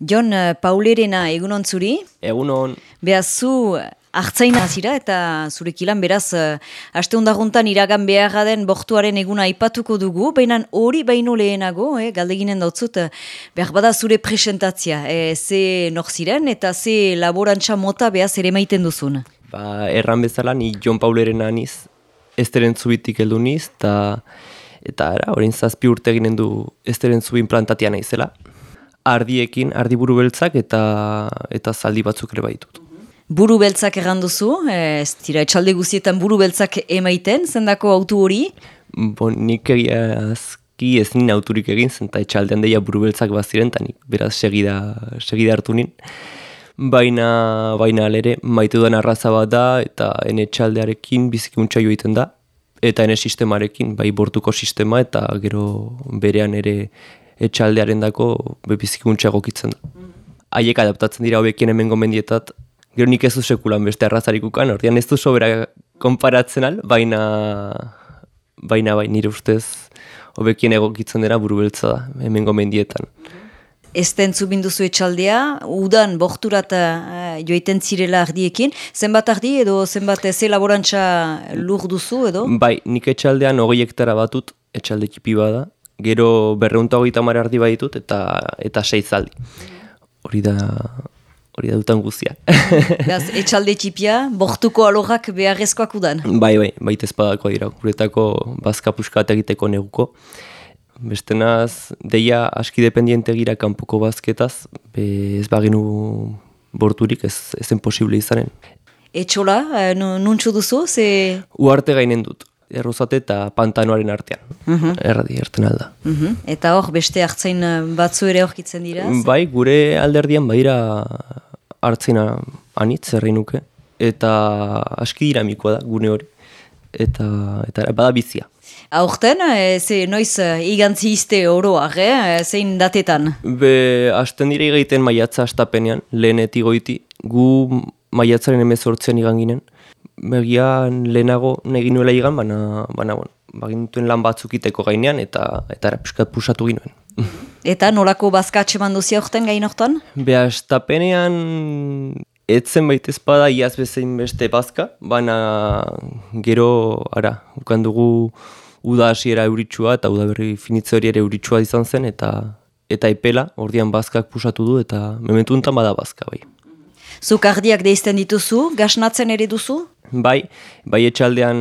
Jon eh, Paulerena egunon zuri, Egunon, behaz zu hartzaina zira eta zurekilan beraz uh, aste hundaguntan iragan beharra den bortuaren eguna aipatuko dugu, baina hori baino lehenago, eh, galdeginen dautzut, uh, behar bada zure presentatzia, eh, ze nor ziren eta ze laborantza mota behaz ere maiten duzun. ba, erran bezala ni Jon Pauleren aniz, esteren zubitik heldu niz, eta eta ara, orain zazpi urte eginen du esteren zubi implantatia naizela. Ardiekin, ardi buru beltzak eta eta zaldi batzuk ere baitut. Buru beltzak erran duzu, eh, ez dira etxalde guztietan buru beltzak emaiten, zendako autu hori, Bo, nik egiazki ez nien auturik egin zen, eta etxaldean deia buru beltzak baziren, eta nik beraz segida, segida hartu nin. Baina, baina alere, maite dudan arraza bat da, eta ene etxaldearekin bizikuntza joiten da, eta ene sistemarekin, bai bortuko sistema, eta gero berean ere etxaldearen dako bizikuntza egokitzen da. Haiek adaptatzen dira hobekien hemen gomendietat, gero nik ez du sekulan beste arrazarik ukan, ordean ez du sobera konparatzen al, baina, baina bai nire ustez hobekien egokitzen dira burubeltza da, hemen gomendietan. ez zubinduzu etxaldea, udan borturat uh, joiten zirela ardiekin, zenbat ardi edo zenbat ze laborantza lur duzu edo? Bai, nik etxaldean hogei hektara batut, etxalde txipi bada, gero berreunta hogeita mara ardi baditut eta eta sei zaldi. Hori da, hori da dutan guzia. Beraz, etxalde txipia, bortuko alorrak beharrezkoak udan. bai, bai, baita espadako dira, guretako bazka puskat egiteko neguko. Bestenaz, deia aski dependiente gira kanpoko bazketaz, be ez bagenu borturik ez, ezen posible izanen. Etxola, uh, nuntxu duzu, ze... Uarte gainen dut, errozate eta pantanoaren artean. Erradi, erten alda. Mhm. Eta hor, beste hartzain eh, batzu ere horkitzen dira? Bai, gure alderdian badira hartzena anitz erreinuke, eta aski dinamikoa da gune hori, eta, eta bada bizia. Aurten, eh, ze noiz eh, igantzi izte oroak, eh? zein datetan? Be, hasten dira egiten maiatza astapenean, lehenetik goiti, gu maiatzaren emezortzean igan ginen, begian lehenago negin nuela igan, baina, baina bon, bagintuen lan batzuk iteko gainean, eta eta piskat pusatu ginoen. Eta nolako bazka atxeman duzia horten gain hortan? Be, astapenean etzen baita ezpada iaz bezein beste bazka, baina gero, ara, ukan dugu uda hasiera euritsua eta uda berri finitze hori ere euritsua izan zen, eta eta epela, ordian bazkak pusatu du, eta mementu bada bazka, bai. Zuk ardiak deizten dituzu, gasnatzen ere duzu? Bai, bai etxaldean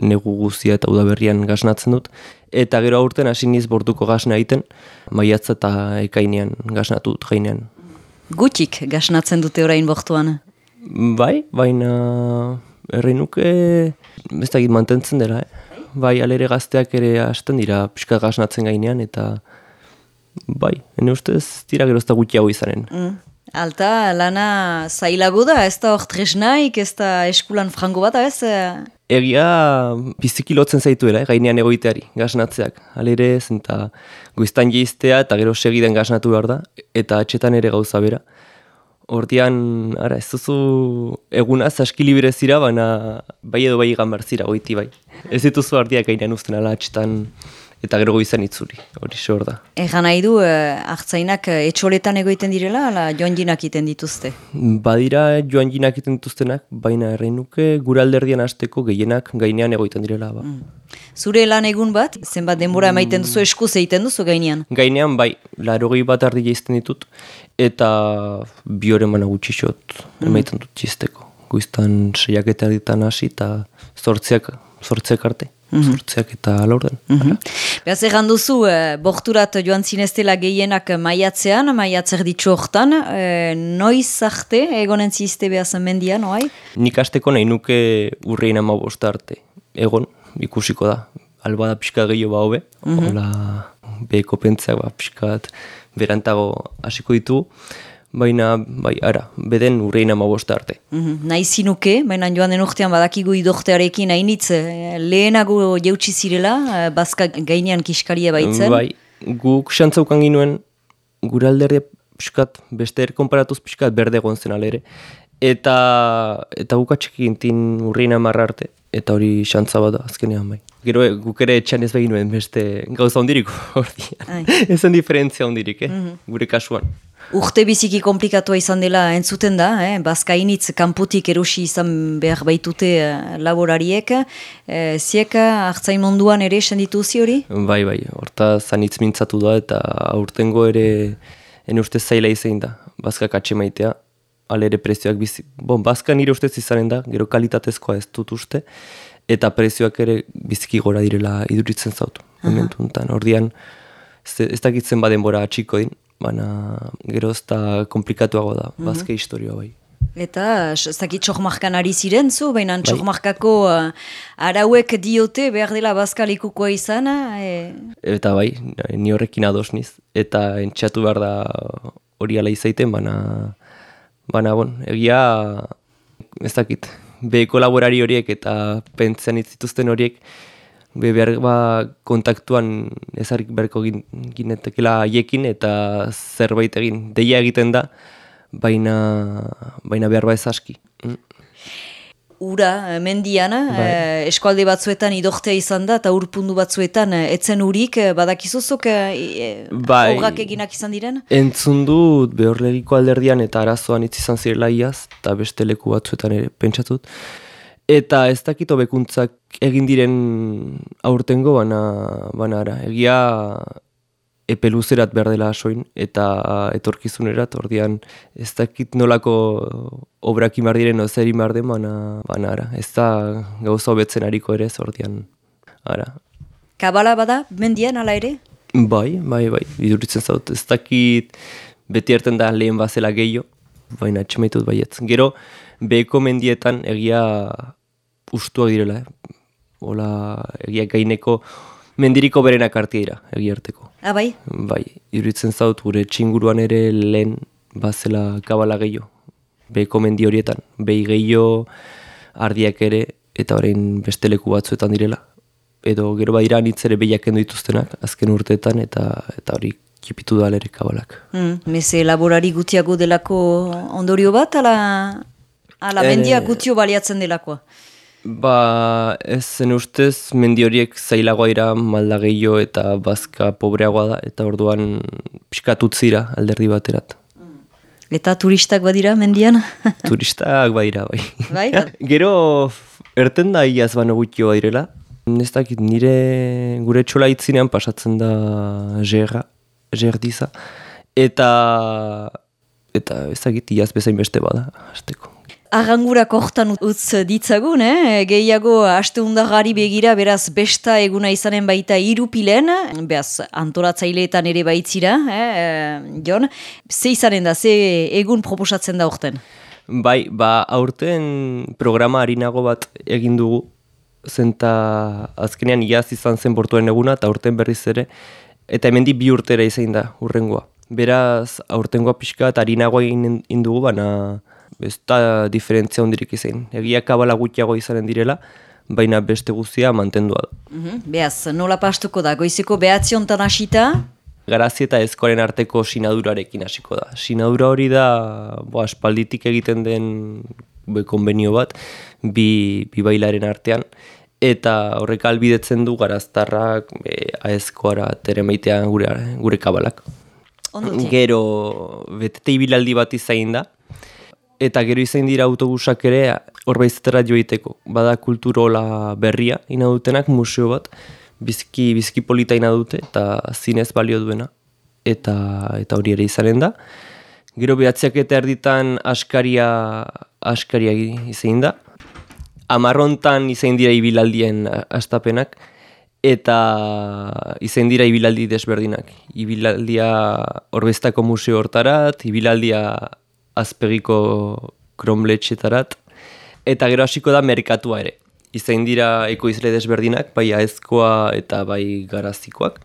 negu guztia eta udaberrian gasnatzen dut, eta gero aurten hasi niz bortuko gasna egiten, maiatza eta ekainean gasnatu dut gainean. Gutik gasnatzen dute orain bortuan. Bai, baina erri nuke ez dakit mantentzen dela, eh? Bai, alere gazteak ere hasten dira pixka gasnatzen gainean, eta bai, ene ustez dira gero ez da gutxiago izanen. Mm. Alta, lana zailago da, ez da hor tresnaik, ez da eskulan frango bat, ez? Egia biziki lotzen zaituela, eh, gainean egoiteari, gasnatzeak. Alere ez, eta goiztan jeiztea eta gero segiden gasnatu behar da, eta atxetan ere gauza bera. Hortian, ara, ez duzu egunaz aski zira, baina bai edo bai igan zira, goiti bai. Ez dituzu ardiak gainean uzten ala atxetan eta gero goizan itzuri, hori hor da. Egan nahi du, eh, hartzainak eh, etxoletan egoiten direla, ala joan jinak iten dituzte. Badira joan jinak iten dituztenak, baina errein nuke gure alderdian hasteko gehienak gainean egoiten direla. Ba. Zure lan egun bat, zenbat denbora emaiten duzu eskuz egiten duzu gainean. Gainean, bai, larogei bat ardi jaizten ditut, eta bi hore mana gutxi xot, emaiten dut jizteko. Goiztan seiak eta erditan hasi, eta zortziak, zortziak arte, zortziak eta laurden. Beraz egan duzu, eh, borturat joan zineztela gehienak maiatzean, maiatzer ditxo hortan, eh, noiz arte egonen zizte behaz mendian, oai? Nik asteko nahi nuke urrein ama bosta arte. Egon, ikusiko da. Alba da pixka gehiago ba hobe, hola beheko pentsak ba, pixkat berantago hasiko ditu, baina, bai, ara, beden urrein ama bosta arte. Mhm, Nahi zinuke, baina joan den urtean badakigu idortearekin hainitz eh, lehenago jeutsi zirela, eh, bazka gainean kiskaria baitzen. Bai, guk xantzaukan ginuen, gure alderdia pixkat, beste konparatuz pixkat berde egon zen alere. Eta, eta guk atxik gintin urreina marra arte, eta hori xantza bat da, azkenean bai. Gero eh, guk ere etxan ez beginuen beste gauza hondirik ordian. Ai. Ezen diferentzia hondirik, eh? gure kasuan. Urte biziki komplikatua izan dela entzuten da, eh? bazkainitz kanputik erosi izan behar baitute uh, laborariek. Eh, ziek hartzain munduan ere esan dituzi hori? Bai, bai, horta zanitz mintzatu da eta aurtengo ere ene uste zaila izan da, bazka katxe maitea. Ale ere prezioak bizi, bon, bazka nire ustez izanen da, gero kalitatezkoa ez dut uste, eta prezioak ere biziki gora direla iduritzen zautu. Uh -huh. Ordian, ez dakitzen baden bora atxiko din, baina gero ez da komplikatuago da, mm bazke historioa bai. Eta, ez dakit txokmarkan ari ziren zu, baina bai. txokmarkako uh, arauek diote behar dela bazkalikukoa izan? E... Eta bai, ni horrekin adosniz, eta entxatu behar da hori ala izaiten, baina, baina bon, egia, ez dakit, be kolaborari horiek eta pentsen itzituzten horiek, be behar ba, kontaktuan ezarik berko ginetekela haiekin eta zerbait egin. Deia egiten da, baina, baina behar ba ez aski. Mm. Ura, mendiana, bai. eh, eskualde batzuetan idortea izan da, eta urpundu batzuetan eh, etzen urik, eh, badakizuzok eh, bai. eginak izan diren? Entzun dut, behorlegiko alderdian eta arazoan itz izan zirela iaz, eta beste leku batzuetan ere pentsatut. Eta ez dakito bekuntzak egin diren aurtengo bana, bana ara. Egia epeluzerat behar dela asoin eta etorkizunerat, ordian ez dakit nolako obrak imar diren ozer imar den, bana, bana ara. Ez da gauza hobetzen hariko ere, ordian ara. Kabala bada, mendian ala ere? Bai, bai, bai, iduritzen zaut. Ez dakit beti erten da lehen bazela gehiago, baina txemaitut baietz. Gero, beheko mendietan egia ustuak direla, eh? Ola, egia gaineko mendiriko berenak artia dira, egia arteko. Ah, bai? Bai, irritzen zaut gure txinguruan ere lehen bazela kabala gehiago. Beheko mendi horietan, behi gehiago ardiak ere, eta orain beste leku batzuetan direla. Edo gero badira ere behiak endu dituztenak, azken urteetan, eta eta hori kipitu da alere kabalak. Mm, meze laborari gutiago delako ondorio bat, ala, ala mendia gutio baliatzen delakoa? Ba, ez zen ustez, mendi horiek zailagoa ira malda gehiago eta bazka pobreagoa da, eta orduan piskatutzira alderdi baterat. Mm. Eta turistak badira mendian? turistak badira, bai. Bai? Gero, erten da iaz bano gutio badirela. Ez dakit, nire gure txola itzinean pasatzen da gerra, gerdiza. Eta, eta ez dakit, iaz bezain beste bada, hasteko. Arrangura kortan utz ditzagun, eh? gehiago haste undagari begira beraz besta eguna izanen baita irupilen, beraz antolatzaileetan ere baitzira, eh? Jon, ze izanen da, ze egun proposatzen da orten? Bai, ba aurten programa harinago bat egin dugu, zenta azkenean iaz izan zen bortuen eguna eta aurten berriz ere, eta hemendi bi urtera izan da, urrengoa. Beraz, aurtengoa pixka eta harinago egin dugu, baina ez da diferentzia hondirik izan. Egia kabala gutxiago izanen direla, baina beste guztia mantendua da. Mm -hmm. Beaz, nola pastuko da? Goizeko behatzi honetan hasita? Garazi eta ezkoaren arteko sinadurarekin hasiko da. Sinadura hori da, bo, aspalditik egiten den be, konbenio bat, bi, bi bailaren artean, eta horrek albidetzen du garaztarrak aezkoara tere maitea gure, gure kabalak. Gero, betete ibilaldi bat izain da, eta gero izan dira autobusak ere horbaizetara joiteko. Bada kulturola berria ina dutenak museo bat, bizki, bizki polita ina dute eta zinez balio duena. Eta eta hori ere izanen da. Gero behatziak eta erditan askaria, askaria izan da. Amarrontan izan dira ibilaldien astapenak eta izan dira ibilaldi desberdinak. Ibilaldia horbeztako museo hortarat, ibilaldia azpegiko kromletxetarat, eta gero hasiko da merkatua ere. Izain dira ekoizle desberdinak, bai aezkoa eta bai garazikoak.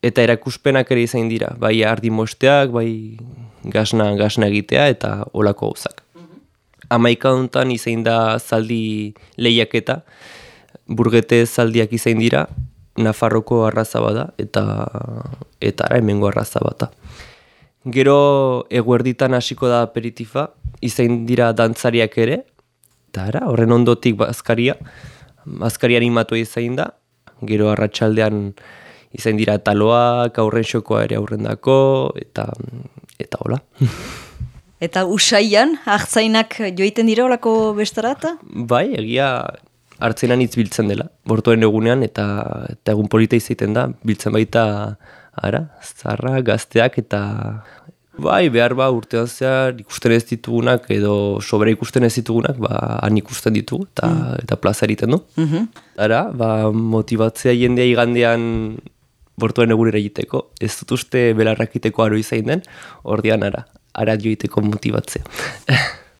Eta erakuspenak ere izain dira, bai ardi mosteak, bai gasna, gasna egitea eta olako gauzak. Amaika honetan izain da zaldi lehiaketa, burgete zaldiak izain dira, Nafarroko arraza bada eta eta ara hemengo arraza bata. Gero eguerditan hasiko da aperitifa, izain dira dantzariak ere, eta ara, horren ondotik bazkaria, bazkaria animatu izain da, gero arratsaldean izain dira taloak, aurren xokoa ere aurren dako, eta, eta hola. Eta usaian, hartzainak joiten dira olako bestarata? Bai, egia hartzenan hitz biltzen dela, bortuen egunean, eta, eta egun polita izaiten da, biltzen baita, ara, zarra, gazteak, eta bai, behar ba, urtean zehar ikusten ez ditugunak, edo sobera ikusten ez ditugunak, ba, han ikusten ditugu, eta, mm. eta plaza egiten du. Mm Ara, ba, motibatzea jendea igandean bortuen egunera egiteko, ez dut uste belarrakiteko aro izain den, ordean ara, ara joiteko motibatzea.